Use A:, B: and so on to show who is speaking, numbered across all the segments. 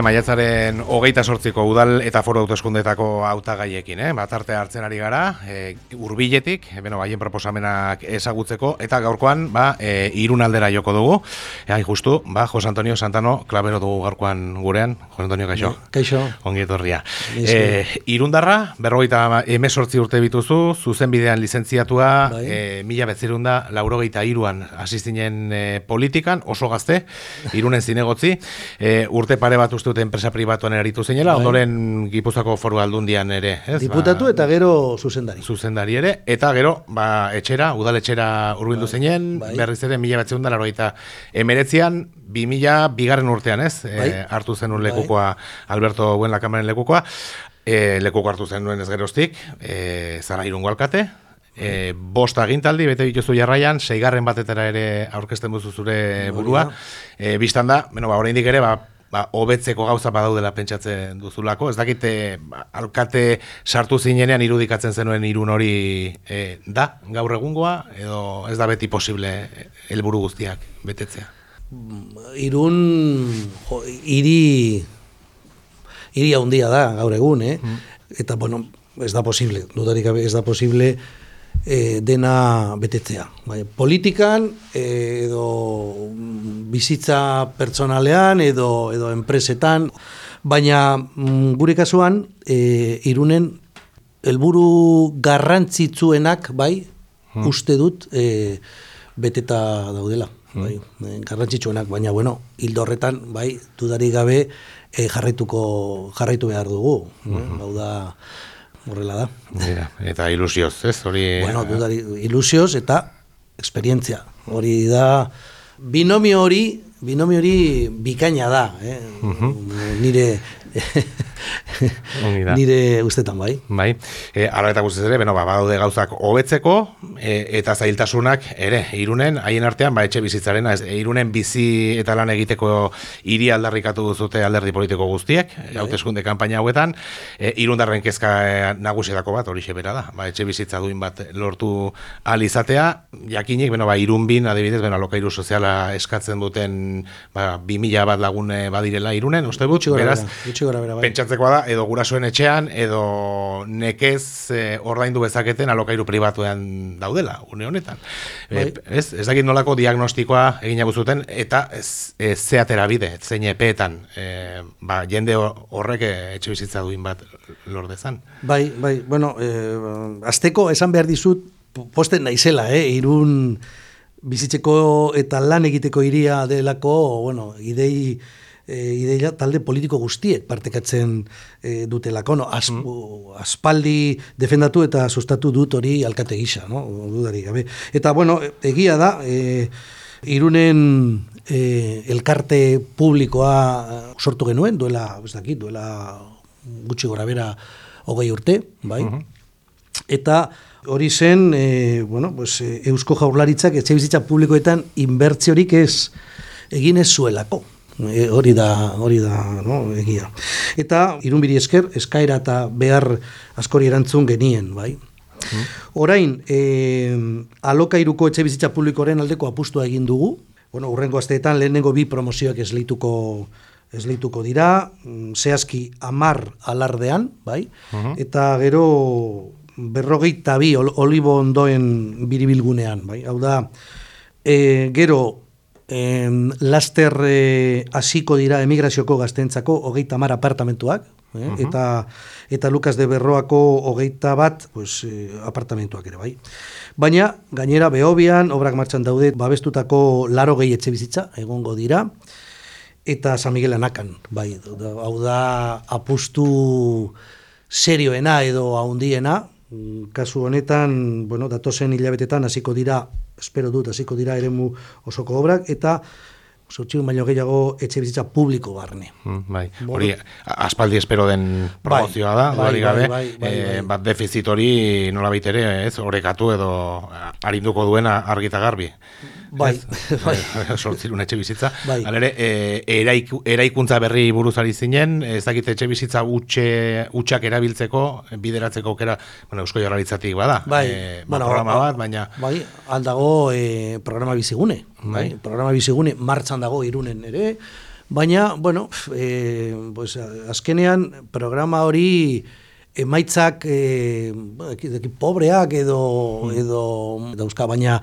A: bai, maiatzaren hogeita sortziko udal eta foro autoeskundetako hautagaiekin, eh? bat arte hartzen ari gara, e, urbiletik, e, beno, baien proposamenak ezagutzeko, eta gaurkoan, ba, e, irun aldera joko dugu, e, hai, justu, ba, Jos Antonio Santano, klabero dugu gaurkoan gurean, Jos Antonio, kaixo?
B: Kaixo.
A: Ongi etorria. E, irundarra, berrogeita emesortzi urte bituzu, zuzen bidean lizentziatua, bai. e, mila betzirunda, laurogeita iruan asistinen e, politikan, oso gazte, irunen zinegotzi, e, urte pare bat uste dute enpresa pribatuan eritu zeinela, bai. ondoren Gipuzako foru aldundian ere.
B: Ez? Diputatu ba, eta gero zuzendari.
A: Zuzendari ere, eta gero, ba, etxera, udaletxera urbildu bai. zeinen, bai. berriz ere, mila batzeun da, eta emeretzean, bi mila bigarren urtean, ez? E, bai. hartu zenun bai. lekukoa, Alberto Buen Lakamaren lekukoa, e, lekuko hartu zenuen ez geroztik, e, zara irungo alkate, E, bost agintaldi, bete bituzu jarraian, seigarren batetara ere aurkezten duzu zure burua. E, Bistan da, bueno, ba, oraindik ere, ba, ba, hobetzeko gauza badaudela pentsatzen duzulako. Ez dakite, ba, alkate sartu zinenean irudikatzen zenuen irun hori e, da, gaur egungoa, edo ez da beti posible helburu guztiak betetzea?
B: Irun, jo, iri, iri handia da gaur egun, eh? Mm. Eta, bueno, ez da posible, dudarik ez da posible, e, dena betetzea. Bai, politikan e, edo bizitza pertsonalean edo edo enpresetan, baina mm, gure kasuan e, irunen helburu garrantzitsuenak bai hmm. uste dut e, beteta daudela. Hmm. Bai, garrantzitsuenak, baina bueno, hildo horretan bai dudari gabe e, jarraituko jarraitu behar dugu. Hmm. Hau da, horrela da.
A: Mira, eta ilusioz, ez? Hori...
B: Bueno, dudari, ilusioz eta esperientzia. Hori da, binomio hori, binomio hori bikaina da, eh? Nire Nire ustetan bai.
A: Bai. E, ara eta guztiz ere, beno, ba, badaude gauzak hobetzeko e, eta zailtasunak ere, irunen, haien artean, ba, etxe bizitzaren, ez, irunen bizi eta lan egiteko hiri aldarrikatu duzute alderdi politiko guztiek, bai. hauteskunde kanpaina hauetan, e, irundarren kezka e, nagusietako bat, hori bera da, ba, etxe bizitza duin bat lortu alizatea, jakinik, beno, ba, irunbin, adibidez, beno, lokairu soziala eskatzen duten, ba, 2000 bat lagune badirela irunen, uste but, beraz, bai. pentsatzeko da, edo gurasoen etxean, edo nekez e, ordaindu bezaketen alokairu pribatuean daudela, une honetan. E, ez, ez dakit nolako diagnostikoa egin zuten eta ez, ez zeatera bide, zein epeetan, e, ba, jende horrek etxe bizitza duin bat lordezan.
B: Bai, bai, bueno, e, azteko esan behar dizut, posten naizela, eh, irun bizitzeko eta lan egiteko iria delako, bueno, idei e, ideia talde politiko guztiek partekatzen e, dutelako, no? As, mm. aspaldi defendatu eta sustatu dut hori alkate gisa, no? Dudari gabe. Eta, bueno, egia da, e, irunen e, elkarte publikoa sortu genuen, duela, ez dakit, duela gutxi gora bera hogei urte, bai? Mm-hmm. Eta hori zen, e, bueno, pues, Eusko Jaurlaritzak etxe bizitza publikoetan inbertziorik ez egin ez zuelako. E, hori da, hori da, no, egia. Eta irunbiri esker eskaera eta behar askori erantzun genien, bai. Orain, e, alokairuko etxe bizitza publikoren aldeko apustua egin dugu. Bueno, urrengo asteetan lehenengo bi promozioak esleituko esleituko dira, mm, zehazki amar alardean, bai, hmm. eta gero berrogeita bi olibo ondoen biribilgunean, bai, hau da, e, gero eh, laster eh, hasiko dira emigrazioko gaztentzako hogeita mar apartamentuak, eh, eta, eta Lukas de Berroako hogeita bat pues, eh, apartamentuak ere bai. Baina, gainera, behobian, obrak martxan daude, babestutako laro gehi etxe bizitza, egongo dira, eta San Miguel Anakan, bai, hau da apustu serioena edo haundiena, kasu honetan, bueno, datozen hilabetetan hasiko dira espero dut, hasiko dira eremu osoko obrak, eta sortxun baino gehiago etxe bizitza publiko barne.
A: Mm, bai, hori aspaldi espero den promozioa da, bai, bai, bai, bai, bai, e, bat defizit hori nola baitere, ez, horrekatu edo arinduko duena argita garbi.
B: Bai, bai.
A: Sortzirun etxe bizitza. Bai. Alere, e, eraikuntza berri buruzari zinen, ez dakit etxe bizitza utxe, utxak erabiltzeko, bideratzeko kera, bueno, eusko jarraritzatik bada. Bai, e, ba, bueno, programa bat, baina...
B: Bai, aldago e, programa bizigune. Bai. bai. Programa bizigune martxan dago irunen ere, baina, bueno, e, pues, azkenean programa hori emaitzak e, pobreak edo hmm. edo dauzka baina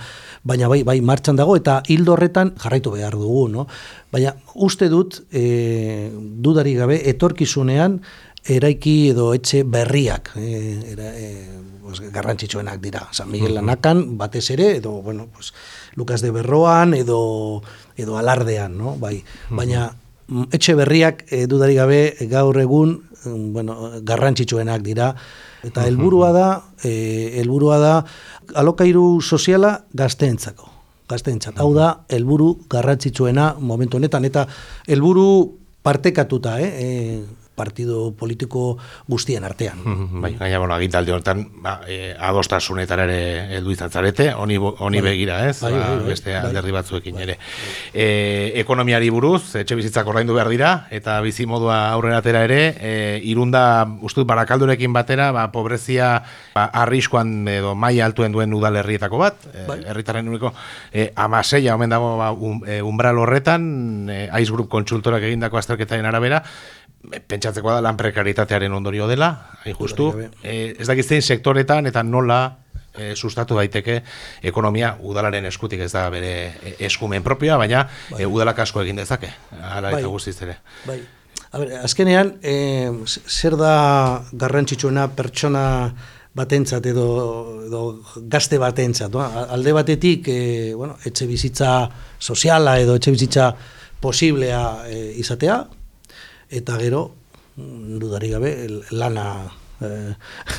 B: baina bai bai martxan dago eta hildo horretan jarraitu behar dugu, no? Baina uste dut e, dudari gabe etorkizunean eraiki edo etxe berriak e, era, e, garrantzitsuenak dira. San Miguel hmm. Lanakan batez ere edo bueno, pues, Lucas de Berroan edo edo alardean, no? Bai, hmm. baina etxe berriak e, dudari gabe gaur egun bueno, garrantzitsuenak dira. Eta helburua da eh helburua da alokairu soziala gazteentzako gazteentzat. Hau da helburu garrantzitsuena momentu honetan. Eta helburu partekatuta eh, eh partido politiko guztien artean.
A: bai, gaina, bueno, agintaldi hortan, ba, e, adostasunetara ere heldu izan zarete, honi, honi bai. begira, ez? Bai, ba, bai, bai, beste bai, alderdi batzuekin ere. E, ekonomiari buruz, etxe bizitzak ordaindu behar dira, eta bizi modua aurrera ere, e, irunda, uste barakaldurekin batera, ba, pobrezia ba, arriskoan edo maia altuen duen udalerrietako bat, e, bai. herritaren uniko, e, amaseia, omen dago, ba, um, e, umbral horretan, e, Ice Group kontsultorak egindako azterketaren arabera, pentsatzeko da lan prekaritatearen ondorio dela, hain justu, e, ez dakiztein sektoretan eta nola e, sustatu daiteke ekonomia udalaren eskutik ez da bere eh, eskumen propioa, baina bai. e, udalak asko egin dezake, ala bai. eta guztiz ere.
B: Bai. A ber, azkenean, e, zer da garrantzitsuena pertsona batentzat edo, edo gazte batentzat, no? alde batetik, e, bueno, etxe bizitza soziala edo etxe bizitza posiblea izatea, eta gero dudari gabe lana eh,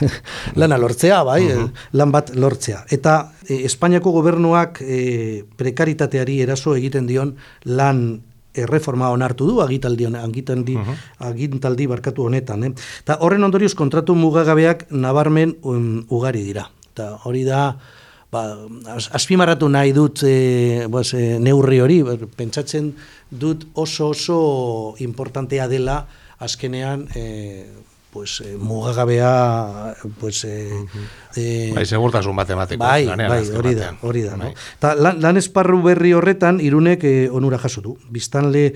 B: lana lortzea, bai, uh lan bat lortzea. Eta eh, Espainiako gobernuak eh, prekaritateari eraso egiten dion lan erreforma onartu du agitaldi agitaldi uh agintaldi barkatu honetan, eh. Ta horren ondorioz kontratu mugagabeak nabarmen um, ugari dira. Ta hori da ba, azpimarratu nahi dut e, bas, e, neurri hori, pentsatzen dut oso oso importantea dela azkenean e, pues, e, mugagabea pues, e, uh -huh.
A: e, bai, segurtasun matematiko
B: bai, bai, hori da, hori da bai. no? Ta, lan, lan esparru berri horretan irunek e, onura jaso du biztanle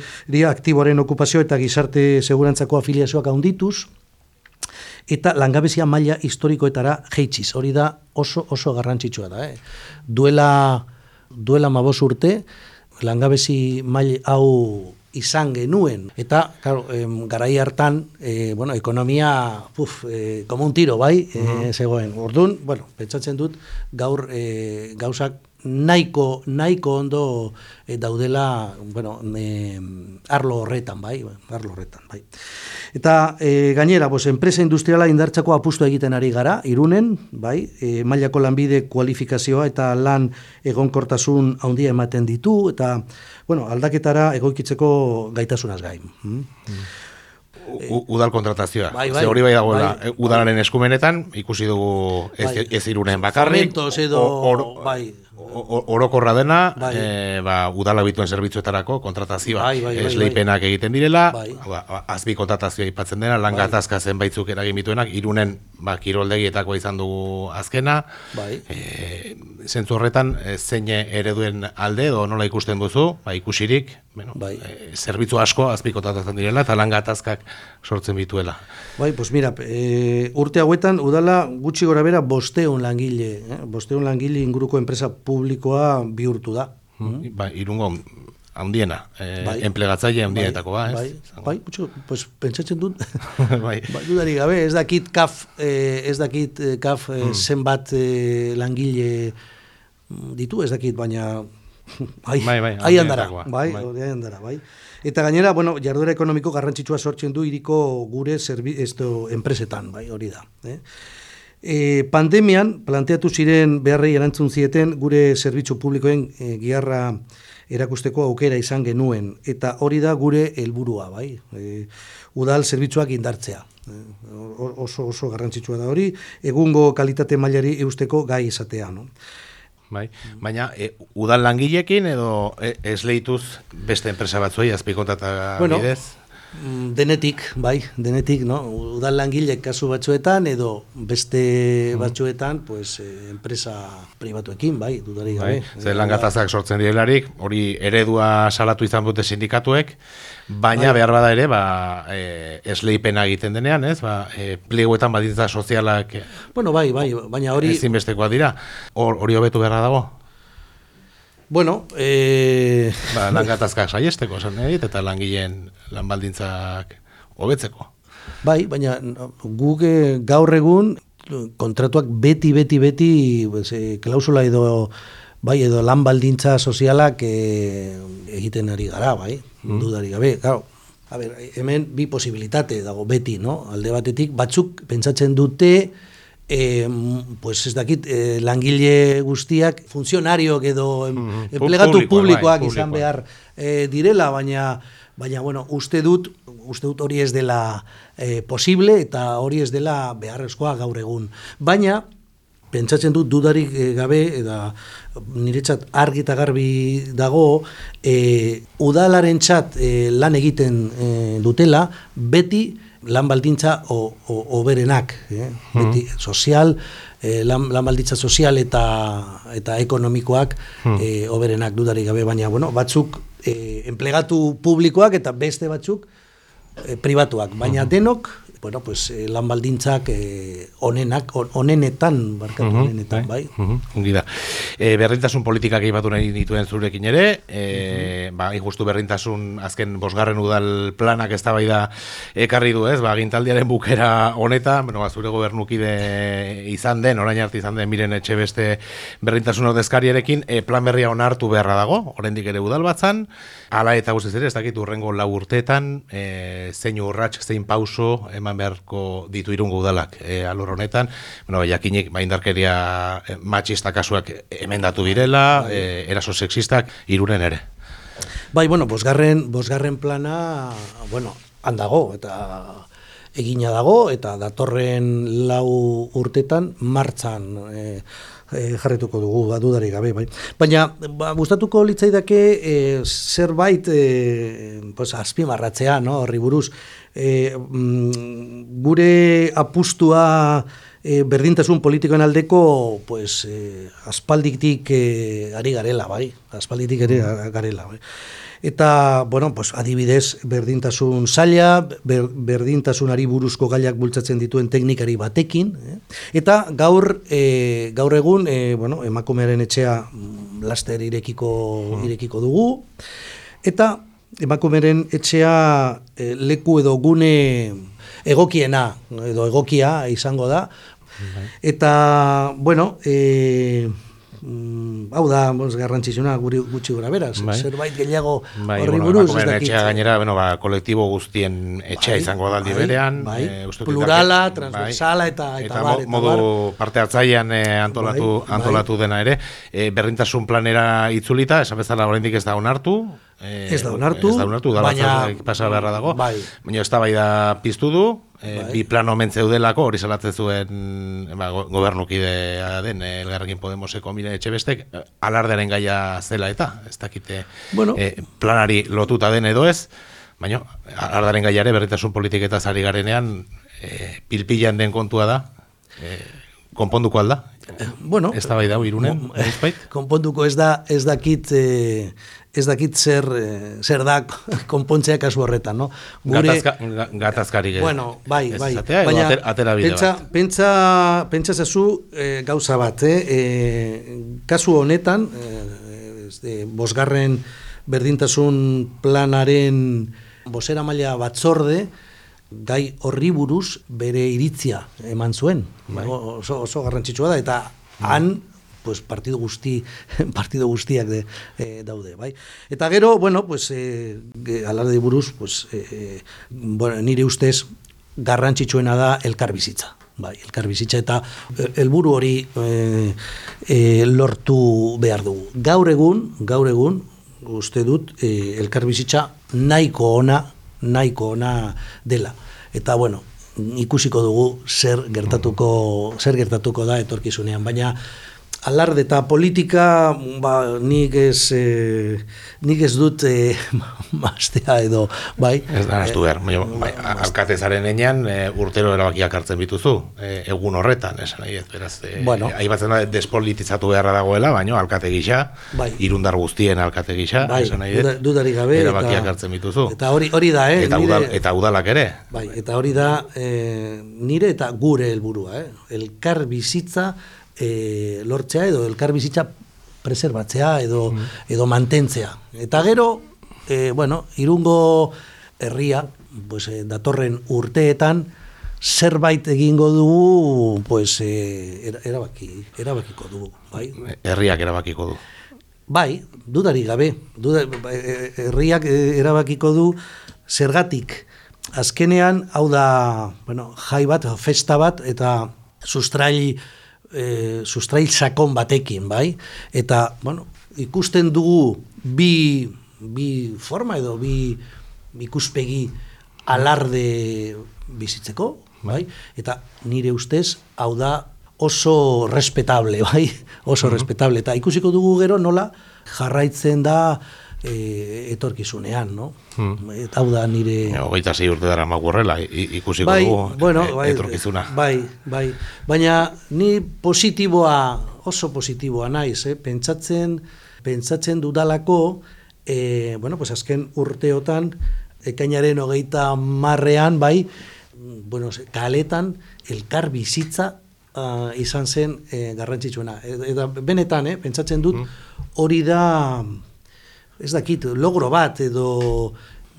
B: aktiboaren okupazio eta gizarte segurantzako afiliazioak handituz eta langabezia maila historikoetara jeitsiz. Hori da oso oso garrantzitsua da, eh. Duela duela 15 urte langabezi maila hau izan genuen eta claro, em, garai hartan e, bueno, ekonomia puf, e, como un tiro, bai, e, zegoen. Ordun, bueno, pentsatzen dut gaur e, gauzak nahiko nahiko ondo e, daudela, bueno, e, arlo horretan, bai, arlo horretan, bai. Eta e, gainera, pues, enpresa industriala indartzako apustu egiten ari gara, irunen, bai, e, mailako lanbide kualifikazioa eta lan egonkortasun handia ematen ditu, eta bueno, aldaketara egoikitzeko gaitasunaz gain. Hmm?
A: udal kontratazioa. Bai, bai, Ze hori bai dagoela, bai, udalaren eskumenetan, ikusi dugu ez, bai. ez irunen bakarrik.
B: edo, or, bai,
A: orokorra dena, bai. e, ba, udala bituen zerbitzuetarako kontratazioa bai, bai, bai, esleipenak bai. egiten direla, bai. ba, azbi kontratazioa ipatzen dena, lan bai. gatazka zen baitzuk eragin bituenak, irunen ba, kiroldegietako izan dugu azkena, bai. e, zentzu horretan, e, zein ereduen alde, edo nola ikusten duzu, ba, ikusirik, bueno, bai. e, zerbitzu asko azbi kontratatzen direla, eta lan gatazkak sortzen bituela.
B: Bai, pues mira, e, urte hauetan, udala gutxi gora bera bosteun langile, eh? bosteun langile inguruko enpresa publikoa bihurtu da.
A: Hmm. Ba, irungo handiena, eh, bai. enplegatzaile handienetako ba,
B: bai, bai, bai, pues, pentsatzen dut, bai. bai, dudari gabe, ez dakit kaf, eh, ez dakit eh, kaf eh, hmm. zenbat eh, langile ditu, ez dakit, baina ai, bai, bai, ai andara, bai, bai. ai andara, bai. Eta gainera, bueno, jarduera ekonomiko garrantzitsua sortzen du iriko gure serbi, esto, enpresetan, bai, hori da. Eh? E, pandemian, planteatu ziren beharrei erantzun zieten gure zerbitzu publikoen e, giarra erakusteko aukera izan genuen. Eta hori da gure helburua bai. E, udal zerbitzuak indartzea. E, oso, oso garrantzitsua da hori, egungo kalitate mailari eusteko gai izatea. No?
A: Bai. Baina, e, udal langilekin edo e, esleituz beste enpresa batzuei azpikontata
B: bueno,
A: bidez?
B: Mm, Denetik, bai, denetik, no? Udal langilek kasu batzuetan edo beste batzuetan, pues, eh, enpresa pribatuekin, bai, dudarik gabe.
A: Bai, ze langatazak sortzen direlarik, hori eredua salatu izan dute sindikatuek, baina behar bada ere, ba, e, esleipena egiten denean, ez? Ba, e, plieguetan baditza sozialak
B: Bueno, bai, bai, baina hori,
A: ezinbestekoa dira. Hor, hori hobetu beharra dago?
B: Bueno, eh,
A: Ba, langatazkak saiesteko, esan dit, eta langileen lanbaldintzak hobetzeko.
B: bai, baina guk eh, gaur egun kontratuak beti, beti, beti pues, eh, klausula edo bai, edo lan baldintza sozialak eh, egiten ari gara, bai, dudari gabe, claro. A ber, hemen bi posibilitate dago beti, no? Alde batetik, batzuk pentsatzen dute, eh, pues ez dakit, eh, langile guztiak, funtzionariok edo em,
A: Mhm.
B: enplegatu
A: Publikoak,
B: publikoak
A: bai,
B: izan behar eh, direla, baina baina bueno, uste dut uste dut hori ez dela eh, posible eta hori ez dela beharrezkoa gaur egun. Baina pentsatzen dut dudarik gabe eta niretzat argi eta garbi dago eh, udalaren txat lan egiten eh, dutela beti lan baldintza o, o, oberenak, eh? beti sozial, eh, lan, lan baldintza sozial eta eta ekonomikoak eh, oberenak dudarik gabe, baina bueno, batzuk eh, enplegatu publikoak eta beste batzuk eh, pribatuak, baina denok bueno, pues, eh, lan baldintzak eh, onenak, on- onenetan, barkatu, onenetan, bai.
A: Ongi da. E, berdintasun politikak eipatu nahi dituen zurekin ere, e, ba, injustu berdintasun azken bosgarren udal planak eztabaida ekarri du, ez? Ba, agintaldiaren bukera honetan, bueno, ba, zure gobernukide izan den, orain arte izan den, miren etxe beste berdintasun ordezkarierekin, e, plan berria onartu beharra dago, oraindik ere udal batzan, hala eta guztiz ere, ez dakit urrengo lau urteetan, e, zein urrats, zein pauso eman beharko ditu irungo udalak e, alor honetan, bueno, jakinik ba, indarkeria e, matxista kasuak emendatu direla, e, eraso sexistak, irunen ere.
B: Bai, bueno, bosgarren, bosgarren plana, bueno, handago, eta egina dago, eta datorren lau urtetan martzan e, e, jarretuko dugu, badudari gabe, bai. Baina, ba, gustatuko litzaidake e, zerbait e, pues, azpimarratzea, no, horri buruz. E, mm, gure apustua e, berdintasun politikoen aldeko pues, e, aspalditik e, ari garela, bai? Aspalditik ere garela, bai? Eta, bueno, pues, adibidez, berdintasun zaila, ber, berdintasunari buruzko gaiak bultzatzen dituen teknikari batekin, eh? eta gaur, e, gaur egun, e, bueno, emakumearen etxea mm, laster irekiko, irekiko dugu, eta emakumeren etxea e, leku edo gune egokiena edo egokia izango da. Eta, bueno, e, mm, hau da, bos, garrantzitsuna guri gutxi gora beraz,
A: Bai.
B: zerbait gehiago
A: Bai,
B: horri
A: bueno,
B: buruz, ez
A: emakumeen etxea gainera, bueno, ba, kolektibo guztien etxea
B: Bai,
A: izango da
B: bai,
A: berean.
B: bai.
A: dut
B: Plurala,
A: indarke-
B: transversala eta- eta bar,
A: mo-
B: eta
A: modu parte hartzailean eh, antolatu,
B: Bai, bai.
A: antolatu dena ere. Eh, berdintasun planera itzulita, esan bezala oraindik ez da onartu. eh,
B: Ez da onartu,
A: ez da onartu, da
B: baina-
A: pasa beharra dago.
B: bai.
A: Baina eztabaida piztu du, eh,
B: Bai.
A: bi plano mentzeudelako, hori salatzen zuen ba, go- gobernukidea den, eh, Elgarrekin Podemoseko mire etxe bestek, eh, alardearen gaia zela eta, ez dakite
B: Bueno.
A: eh, planari lotuta den edo ez, baina alardaren gaiare berritasun politiketaz ari garenean eh, pilpilan den kontua da, eh, konponduko alda,
B: Bueno,
A: ez da bai dau irunen, noizbait?
B: konponduko ez da ez dakit eh, ez dakit zer eh, zer da konpontzea kasu horretan, no?
A: Gatazka, ga- gatazkarik ez-
B: Bueno, bai, bai.
A: izatea, edo
B: Baina,
A: ater- atera bide
B: pentsa,
A: bat.
B: pentsa, pentsa zazu eh, gauza bat, eh? eh, kasu honetan, eh, de, bosgarren berdintasun planaren bosera maila batzorde, gai horri buruz bere iritzia eman zuen.
A: Bai.
B: Oso, oso garrantzitsua da, eta han pues partido guzti partido guztiak de, eh, daude, bai. Eta gero, bueno, pues eh, ge- alarde buruz, pues eh, bueno, nire ustez garrantzitsuena da elkarbizitza. Bai, elkarbizitza eta helburu hori eh, eh, lortu behar dugu. Gaur egun, gaur egun, uste dut eh, elkarbizitza nahiko ona, nahiko ona dela. Eta bueno, ikusiko dugu zer gertatuko zer gertatuko da etorkizunean, baina alarde eta politika ba, nik ez e, nik ez dut e, mastea edo bai
A: Ez da, nastu behar. Baina, bai, alkate zaren enean, e, urtero erabakiak hartzen bituzu, e, egun horretan, esan nahi ez, beraz. E,
B: Bueno.
A: aipatzen da, despolitizatu beharra dagoela, baina alkate gisa,
B: Bai.
A: irundar guztien alkate gisa,
B: bai,
A: esan nahi ez,
B: dudarik gabe
A: erabakiak hartzen bituzu.
B: eta hori hori da eh
A: eta,
B: nire-
A: udal, eta udalak ere.
B: Bai, eta hori da nire eta gure helburua, eh? elkar bizitza e, lortzea edo elkar bizitza preserbatzea edo, edo mantentzea. Eta gero, e, bueno, irungo herria, pues, e, datorren urteetan, zerbait egingo dugu, pues, e, era- erabaki, erabakiko dugu, bai?
A: Herriak erabakiko du.
B: Bai, dudarik gabe. Duda, e, e, herriak e, erabakiko du zergatik. Azkenean, hau da, bueno, jai bat, festa bat, eta sustrail, e, sustrail sakon batekin, bai? Eta, bueno, ikusten dugu bi, bi forma edo bi ikuspegi alarde bizitzeko, bai? Eta nire ustez, hau da oso respetable, bai? Oso respetable. Eta ikusiko dugu gero nola jarraitzen da e, etorkizunean, no? Eta hau da nire...
A: E, Hogeita zei urte dara magurrela, ikusiko
B: bai,
A: dugu
B: bueno,
A: e,
B: bai,
A: etorkizuna.
B: Bai, bai. Baina ni positiboa, oso positiboa naiz, eh? pentsatzen, pentsatzen dudalako, eh, bueno, pues azken urteotan, ekainaren hogeita marrean, bai, bueno, kaletan, elkar bizitza ah, izan zen eh, garrantzitsuena. E- Eta benetan, eh, pentsatzen dut, hori da, ez dakit, logro bat edo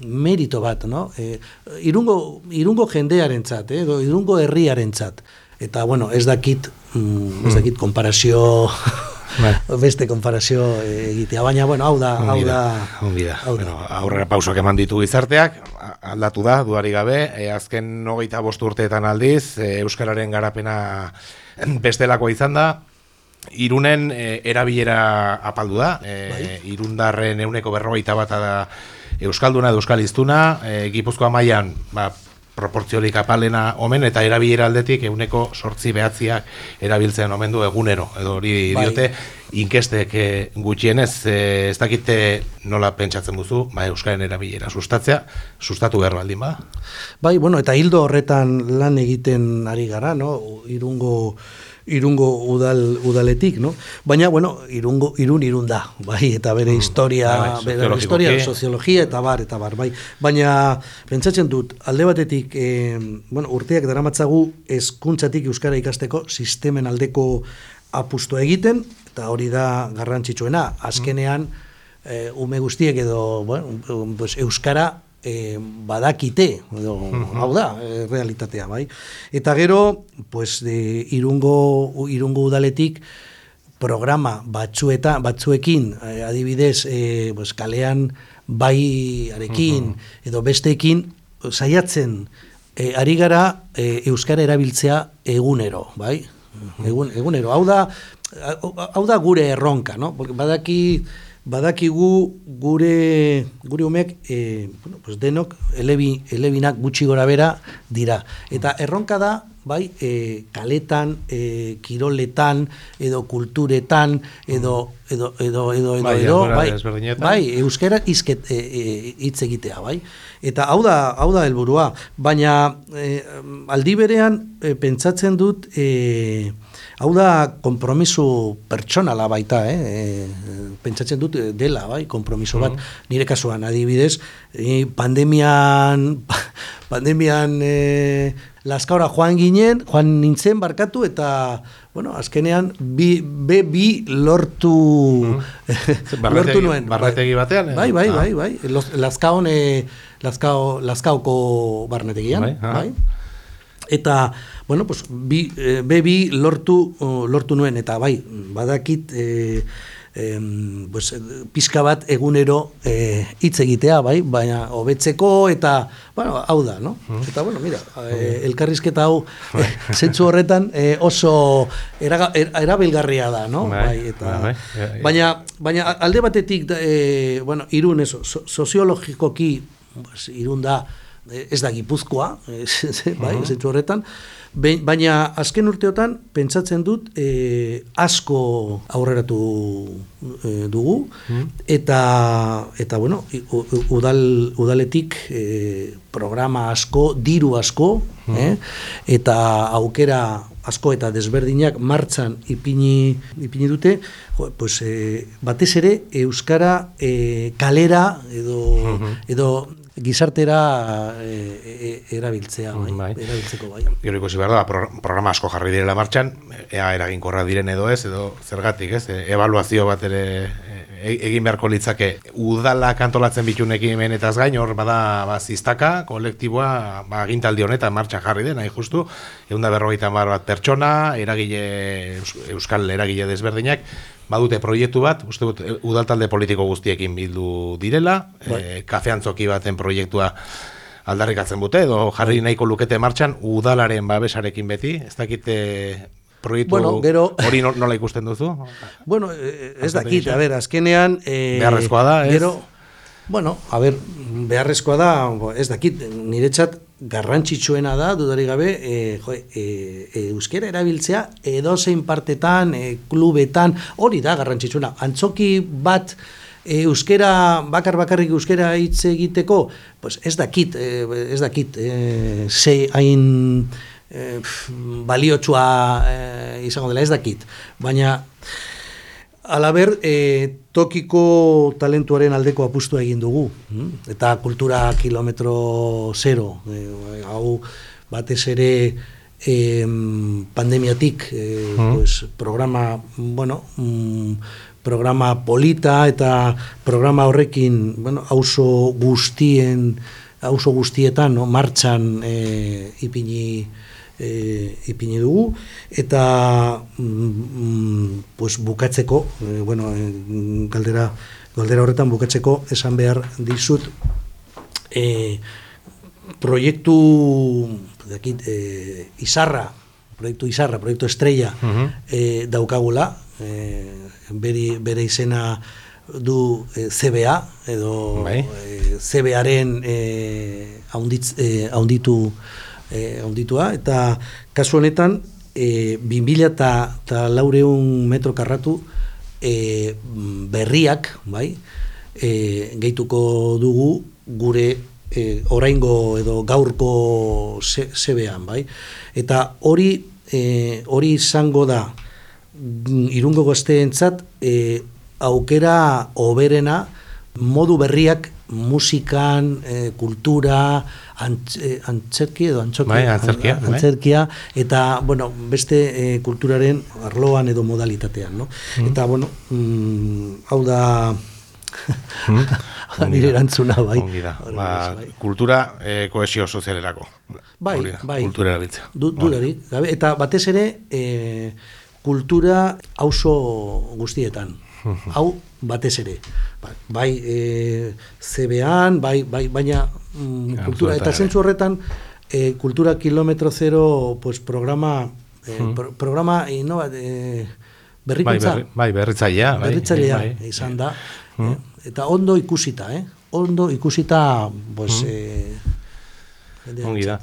B: merito bat, no? E, irungo, irungo jendearentzat, eh, edo irungo herriarentzat. Eta, bueno, ez dakit, mm, ez dakit konparazio,
A: Bai.
B: beste konparazio eh, egitea, baina, bueno, hau da, hau da, hau da.
A: Bueno, aurrera pausoak eman ditu gizarteak, aldatu da, duari gabe, e, azken hogeita bost urteetan aldiz, e, Euskararen garapena bestelako izan da, Irunen e, erabilera apaldu da, e, irundarren euneko berrogeita bata da Euskalduna edo Euskal Iztuna, e, Gipuzkoa mailan ba, proportziolik apalena omen, eta erabilera aldetik euneko sortzi behatziak erabiltzen omen du egunero, edo hori
B: Bai.
A: diote, inkestek eh, gutxienez, eh, ez dakite nola pentsatzen duzu, ba, Euskaren erabilera sustatzea, sustatu behar baldin ba.
B: Bai, bueno, eta hildo horretan lan egiten ari gara, no? Irungo irungo udal udaletik, no? Baina bueno, irungo irun irun da, bai, eta bere historia,
A: bai, bai,
B: bere historia,
A: soziologikoki.
B: soziologia eta bar eta bar, bai. Baina pentsatzen dut alde batetik, eh, bueno, urteak daramatzagu hezkuntzatik euskara ikasteko sistemen aldeko apustua egiten eta hori da garrantzitsuena. Azkenean eh, ume guztiek edo, bueno, pues, euskara eh, badakite, edo, hau da, eh, realitatea, bai. Eta gero, pues, de, irungo, irungo udaletik, programa batzueta, batzuekin, eh, adibidez, eh, pues, kalean baiarekin, edo besteekin, saiatzen, eh, ari gara eh, euskara erabiltzea egunero, bai? Egun, egunero. Hau da, hau da gure erronka, no? Porque badaki badakigu gure gure umek e, bueno, pues denok elebi, elebinak gutxi gora bera dira. Eta erronka da, bai, e, kaletan, e, kiroletan, edo kulturetan, edo, edo, edo, edo, edo,
A: Bai,
B: edo, bai, bai, euskara izket, e, e, hitz egitea, bai. Eta hau da, hau da helburua, baina e, aldi berean e, pentsatzen dut e, hau da konpromiso pertsonala baita, eh? E, pentsatzen dut e, dela, bai, konpromiso bat. Nire kasuan adibidez, e, pandemian pandemian e, Laskaora joan ginen, joan nintzen barkatu eta bueno, azkenean bi, be, bi lortu lortu
A: Barretegi-
B: nuen.
A: barretegi batean, eh?
B: Bai, bai,
A: Ah.
B: bai, bai. Lazkaon, eh, Lazkao, Lazkaoko barnetegian,
A: Bai,
B: bai. Eta, bueno, pues, bi, eh, be bi lortu, lortu nuen, eta bai, badakit, eh, em, pues, pizka bat egunero eh, hitz egitea, bai, baina hobetzeko eta, bueno, hau da, no? Eta, bueno, mira, eh, elkarrizketa hau, eh, zentzu horretan eh, oso eraga, er, erabilgarria da, no?
A: Bai,
B: eta,
A: bai, bai, bai.
B: baina, baina alde batetik, eh, bueno, irun, eso, so, soziologikoki, pues, irun da, ez da gipuzkoa, bai, uh -huh. horretan, baina azken urteotan pentsatzen dut e, asko aurreratu e, dugu, eta, eta bueno, udal, udaletik e, programa asko, diru asko, eh, eta aukera asko eta desberdinak martxan ipini, ipini dute, jo, pues, e, batez ere Euskara e, kalera edo, edo gizartera e, e, erabiltzea, bai, bai. erabiltzeko bai.
A: Gero ikusi behar da, programa asko jarri direla martxan, ea eraginkorra diren edo ez, edo zergatik, ez, e, evaluazio bat ere E, egin beharko litzake. Udala kantolatzen bitun ekimenetaz gain hor bada ba kolektiboa ba agintaldi honetan martxa jarri den hain justu. 150 bat pertsona eragile euskal eragile desberdinak badute proiektu bat uste dut udaltalde politiko guztiekin bildu direla bai. e, kafeantzoki baten proiektua aldarrikatzen dute edo jarri nahiko lukete martxan udalaren babesarekin beti. Ez dakite proiektu bueno, gero, hori nola ikusten duzu?
B: Bueno, eh, ez dakit, a ber, azkenean...
A: Eh, beharrezkoa da, ez? Gero,
B: bueno, a ber, beharrezkoa da, ez dakit, niretzat garrantzitsuena da, dudari gabe, e, jo, e, e, euskera erabiltzea, edo zein partetan, e, klubetan, hori da garrantzitsuena. Antzoki bat, e, euskera, bakar bakarrik euskera hitz egiteko, pues ez dakit, e, ez dakit, e, ze hain e, baliotsua e, izango dela ez dakit. Baina, alaber, e, tokiko talentuaren aldeko apustua egin dugu. Hm? Eta kultura kilometro zero. E, hau batez ere e, pandemiatik e, pues, programa, bueno, mm, programa polita eta programa horrekin bueno, auzo guztien auzo guztietan no, martxan e, ipini e, ipini dugu eta mm, pues bukatzeko e, bueno, e, galdera, galdera horretan bukatzeko esan behar dizut e, proiektu dekit, e, izarra proiektu izarra, proiektu estrella uh -huh. e, daukagula e, beri, bere izena du e, CBA edo bai. e, CBAren e, haunditz, e, haunditu e, onditua, eta kasu honetan, e, 2000 eta laureun metro karratu e, berriak, bai, e, gehituko dugu gure e, oraingo edo gaurko zebean, bai. Eta hori e, hori izango da irungo gazteentzat e, aukera oberena modu berriak musikan, e, kultura, antz, e, antzerki edo antzoki, bai, antzerkia, bai. antzerkia eta bueno, beste e, kulturaren arloan edo modalitatean, no? Mm. Eta bueno, mm, hau da mm. nire erantzuna, bai.
A: Da. Ba, bai. Kultura e, koesio sozialerako.
B: Bai, bai.
A: Kultura erabiltzea.
B: Du, du eta batez ere e, kultura auzo guztietan. Hau batez ere. Bai, bai e, CBAan, bai, bai, baina mm, kultura, eta zentzu horretan, e, kultura kilometro zero pues, programa, e, pro, programa ino, e, berrikuntza.
A: Bai, bai, berritzailea.
B: Bai, berritzailea, bai, izan da. Mm. eta ondo ikusita, eh? Ondo ikusita, pues... Mm.
A: E, Ongi da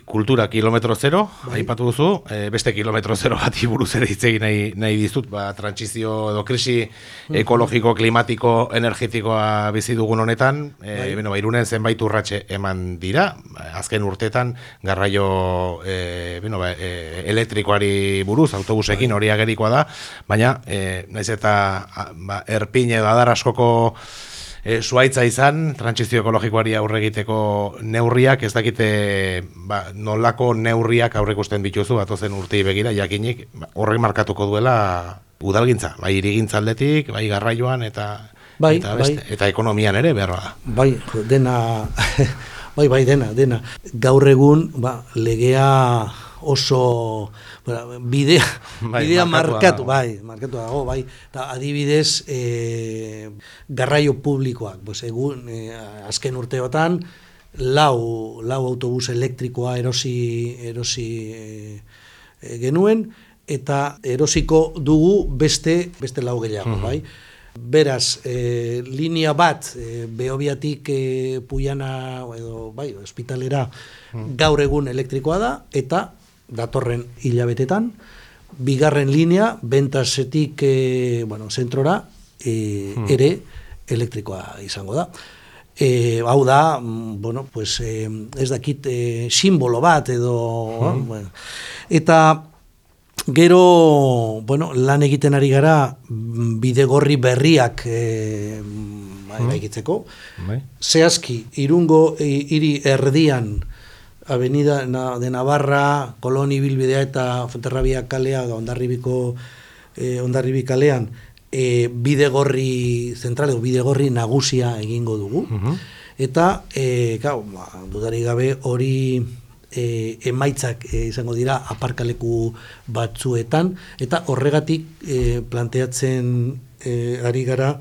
A: kultura kilometro zero, bai. aipatu duzu, e, beste kilometro zero bat buruz ere hitzegi nahi, nahi dizut, ba, trantzizio edo krisi mm. ekologiko, klimatiko, energetikoa bizi dugun honetan, e, bai. bueno, ba, irunen zenbait urratxe eman dira, azken urtetan garraio e, bueno, ba, e, elektrikoari buruz, autobusekin bai. hori agerikoa da, baina, e, naiz eta ba, erpine edo adar askoko e, zuaitza izan, trantzizio ekologikoari aurre egiteko neurriak, ez dakite ba, nolako neurriak aurre ikusten bituzu, atozen urtei begira, jakinik ba, horrek markatuko duela udalgintza, bai irigintza aldetik, bai garraioan, eta, bai, eta, bai. eta ekonomian ere, berra.
B: Bai, dena, bai, bai, dena, dena. Gaur egun, ba, legea oso bueno, bidea, bai, bidea markatu, bai, markatu dago, bai, eta adibidez e, garraio publikoak, pues, egun, e, azken urteotan, lau, lau autobus elektrikoa erosi, erosi e, genuen, eta erosiko dugu beste, beste lau gehiago, bai, Beraz, e, linea bat, e, behobiatik e, puiana, edo, bai, ospitalera, gaur egun elektrikoa da, eta datorren hilabetetan, bigarren linea, bentasetik, e, bueno, zentrora, e, ere, elektrikoa izango da. E, hau da, mm, bueno, pues, e, ez dakit e, simbolo bat edo... Bueno, eta gero, bueno, lan egiten ari gara mm, bidegorri berriak e, bai, baigitzeko.
A: Bai.
B: Zehazki, irungo hiri erdian, Avenida de Navarra, Koloni Bilbidea eta Fonterrabia kalea, da ondarribiko e, ondarribi kalean, e, bidegorri zentral edo bidegorri nagusia egingo dugu. Eta, e, gau, ba, dudari gabe hori e, emaitzak e, izango dira aparkaleku batzuetan, eta horregatik e, planteatzen e, ari gara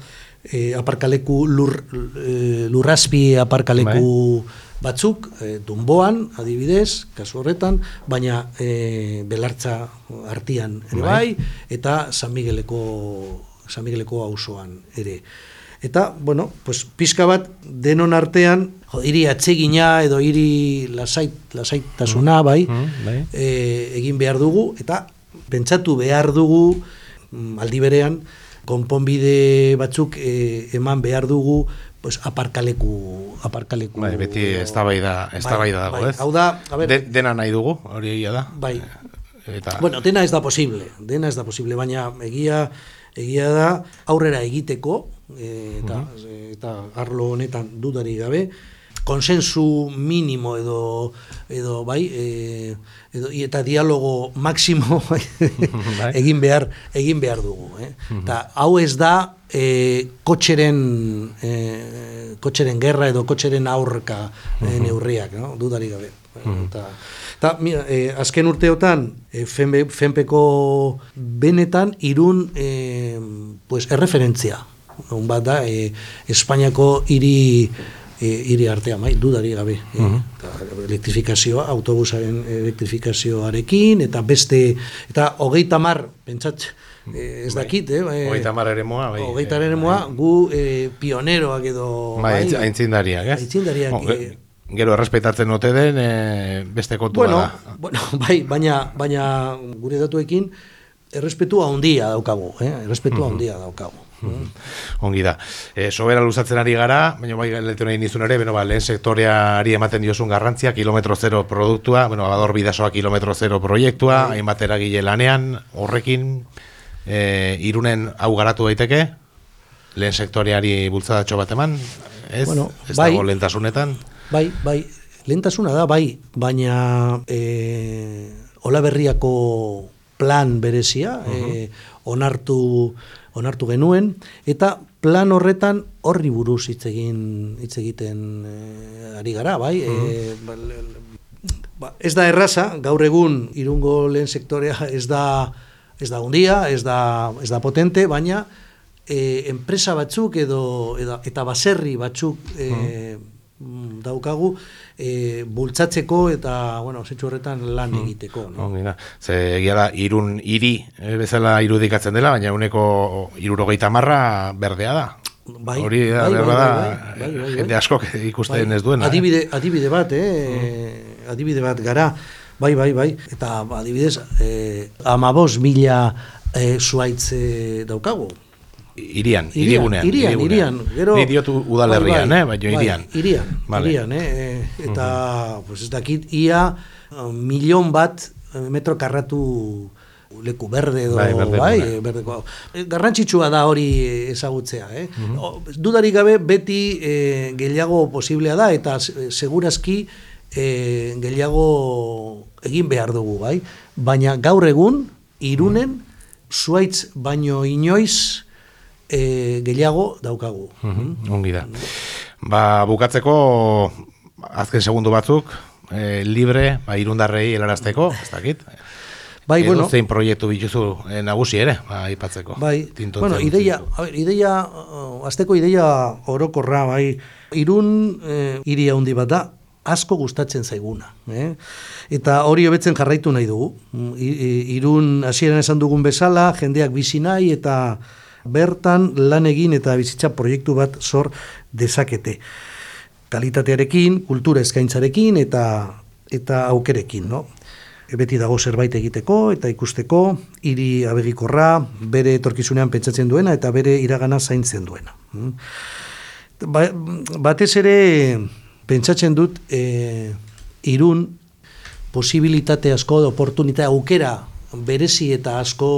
B: e, aparkaleku lur, e, lurrazpi aparkaleku batzuk, e, Dumboan, adibidez, kasu horretan, baina e, belartza artian ere bai, eta San Migueleko, San Migueleko auzoan ere. Eta, bueno, pues, pizka bat denon artean, jo, hiri atsegina edo hiri lasait, lasaitasuna, bai,
A: bai.
B: e, egin behar dugu, eta pentsatu behar dugu, mm, aldi berean, konponbide batzuk e, eman behar dugu, pues, aparkaleku, aparkaleku...
A: Bai, beti eztabaida, eztabaida dago,
B: bai.
A: ez?
B: Hau da, a ber,
A: De, dena nahi dugu, hori egia da.
B: bai,
A: Eta
B: Bueno, dena ez da posible, dena ez da posible, baina egia egia da aurrera egiteko e, eta, eta arlo honetan dudari gabe konsensu minimo edo edo bai e, edo, eta dialogo maximo
A: Bai.
B: egin behar egin behar dugu, eh? Eta hau ez da e, kotxeren e, kotxeren gerra edo kotxeren aurka e, neurriak, no? Dudari gabe. Eta, eta mira, e, azken urteotan e, fenbe, fenpeko benetan irun e, pues, erreferentzia. Un bat da, e, Espainiako hiri hiri artean, bai, dudari gabe. E, eta elektrifikazioa, autobusaren elektrifikazioarekin, eta beste, eta hogeita mar, pentsat, e, ez dakit, eh? e,
A: hogeita mar ere moa, bai.
B: hogeita moa, gu e, pioneroak edo...
A: Bai, aitz- aintzindariak, ez?
B: Aintzindariak,
A: Bo,
B: eh,
A: Gero errespetatzen ote den e, beste kontua
B: Bueno,
A: da.
B: bueno, bai, baina, baina gure datuekin errespetua handia daukagu, eh? errespetua handia daukagu.
A: Ongi da. E, sobera luzatzen ari gara, baina bai galetu nahi nizun ere, bueno, ba, lehen sektoreari ematen diozun garrantzia, kilometro zero produktua, bueno, bador bidasoa kilometro zero proiektua,
B: Bai.
A: hainbat eragile lanean, horrekin, e, irunen hau garatu daiteke, lehen sektoreari bultzadatxo bat eman, ez?
B: Bueno,
A: ez
B: bai.
A: dago lehentasunetan.
B: Bai, bai, lehentasuna da, bai, baina e, Olaberriako plan berezia e, onartu, onartu genuen, eta plan horretan horri buruz hitz egin hitz egiten e, ari gara, bai, e, ba, le- le- ba, ez da erraza, gaur egun irungo lehen sektorea ez da ez da hundia, ez da, ez da potente, baina e, enpresa batzuk edo, edo eta baserri batzuk e, mm, daukagu e, bultzatzeko eta bueno, zentzu horretan lan egiteko. No?
A: Ongi da. Ze egia da, irun hiri eh, bezala irudikatzen dela, baina uneko irurogeita marra berdea da.
B: Bai,
A: Hori da,
B: bai, bai, bai, bai, bai, bai.
A: jende askok ikusten
B: Bai,
A: ez duena. eh?
B: Adibide, adibide bat, eh? Adibide bat gara. Bai, bai, bai. Eta adibidez, eh, amabos mila eh, zuaitz daukagu.
A: Irian, irigunean.
B: irian, irian. Gero,
A: Ni diotu udalerrian,
B: bai,
A: eh? baina
B: bai,
A: irian.
B: Irian,
A: Vale.
B: irian, eh? eh, Eta, pues ez dakit, ia eh, milion bat eh, metro karratu leku berde edo,
A: Bai, berde
B: bai, berdeko. Eh, Garrantzitsua da hori ezagutzea, eh? O, dudarik gabe beti eh, gehiago posiblea da, eta se- segurazki eh, gehiago egin behar dugu, bai? Baina gaur egun, irunen, zuaitz baino inoiz e, gehiago daukagu.
A: Mhm, Ongi da. Ba, bukatzeko, azken segundu batzuk, eh, libre, ba, irundarrei helarazteko, ez dakit.
B: Bai,
A: Edo
B: bueno,
A: zein proiektu bituzu eh, nagusi ere, ba, aipatzeko.
B: bai,
A: Tintontzen
B: bueno, ideia, a ber, ideia, uh, azteko ideia orokorra, bai, irun eh, hiri handi bat da, asko gustatzen zaiguna. Eh? Eta hori hobetzen jarraitu nahi dugu. Mm, i- Irun hasieran esan dugun bezala, jendeak bizi nahi eta bertan lan egin eta bizitza proiektu bat sor dezakete. Kalitatearekin, kultura eskaintzarekin eta eta aukerekin, no? beti dago zerbait egiteko eta ikusteko, hiri abegikorra, bere etorkizunean pentsatzen duena eta bere iragana zaintzen duena. Mm. Ba, batez ere pentsatzen dut e, irun posibilitate asko, oportunitate aukera berezi eta asko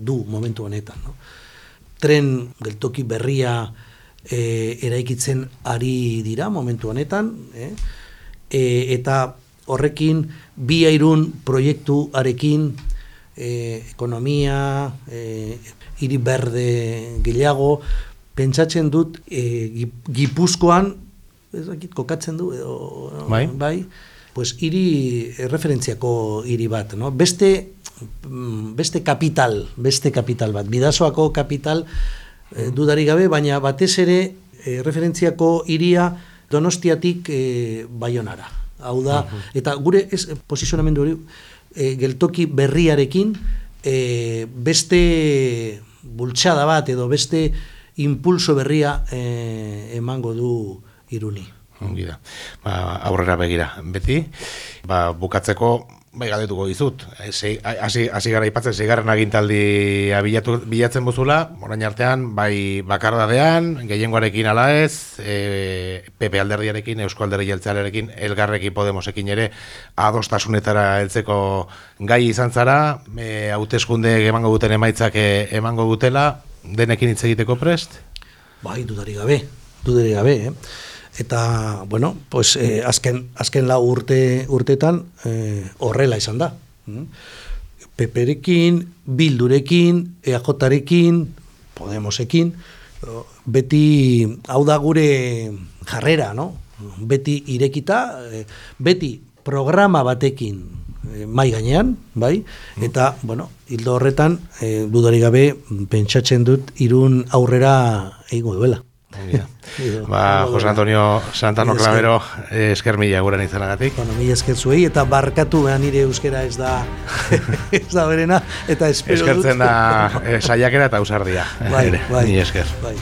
B: du momentu honetan. No? Tren geltoki berria e, eraikitzen ari dira momentu honetan, eh? e, eta horrekin bi airun proiektuarekin e, ekonomia, e, hiri berde gehiago, pentsatzen dut e, gipuzkoan, ez dakit, kokatzen du, edo, bai, bai pues hiri referentziako hiri bat, no? Beste, beste kapital, beste kapital bat, bidazoako kapital e, dudari gabe, baina batez ere e, referentziako hiria donostiatik e, baionara hau da, eta gure ez, posizionamendu hori, e, geltoki berriarekin, e, beste bultxada bat edo beste impulso berria e, emango du iruni.
A: Ongi da. Ba, aurrera begira. Beti, ba, bukatzeko bai galdetuko dizut. Hasi hasi gara ipatzen seigarren agintaldi bilatu, bilatzen bozula, orain artean bai bakardadean, gehiengoarekin ala ez, e, PP alderdiarekin, Eusko Alderdi Jeltzalearekin, Elgarrekin Podemosekin ere adostasunetara heltzeko gai izan zara, e, hauteskunde emango duten emaitzak emango dutela, denekin hitz egiteko prest?
B: Bai, dudari gabe, dudari gabe, eh? Eta bueno, pues, eh, azken, azken la urte urtetan eh, horrela izan da. Mm? Peperekin, Bildurekin, EAJarekin, Podemosekin, beti hau da gure jarrera, no? Beti irekita, eh, beti programa batekin eh, mai gainean, bai? Eta, bueno, hildo horretan, eh, dudari gabe, pentsatzen dut irun aurrera egingo duela.
A: Ba, Jose Antonio Santano Clavero esker mila guren izanagatik.
B: Bueno, mila esker zuei eta barkatu behan nire euskera ez da ez da berena eta espero
A: Eskertzen da eh, saiakera eta usardia.
B: Bai, bai,
A: esker.
B: Bai.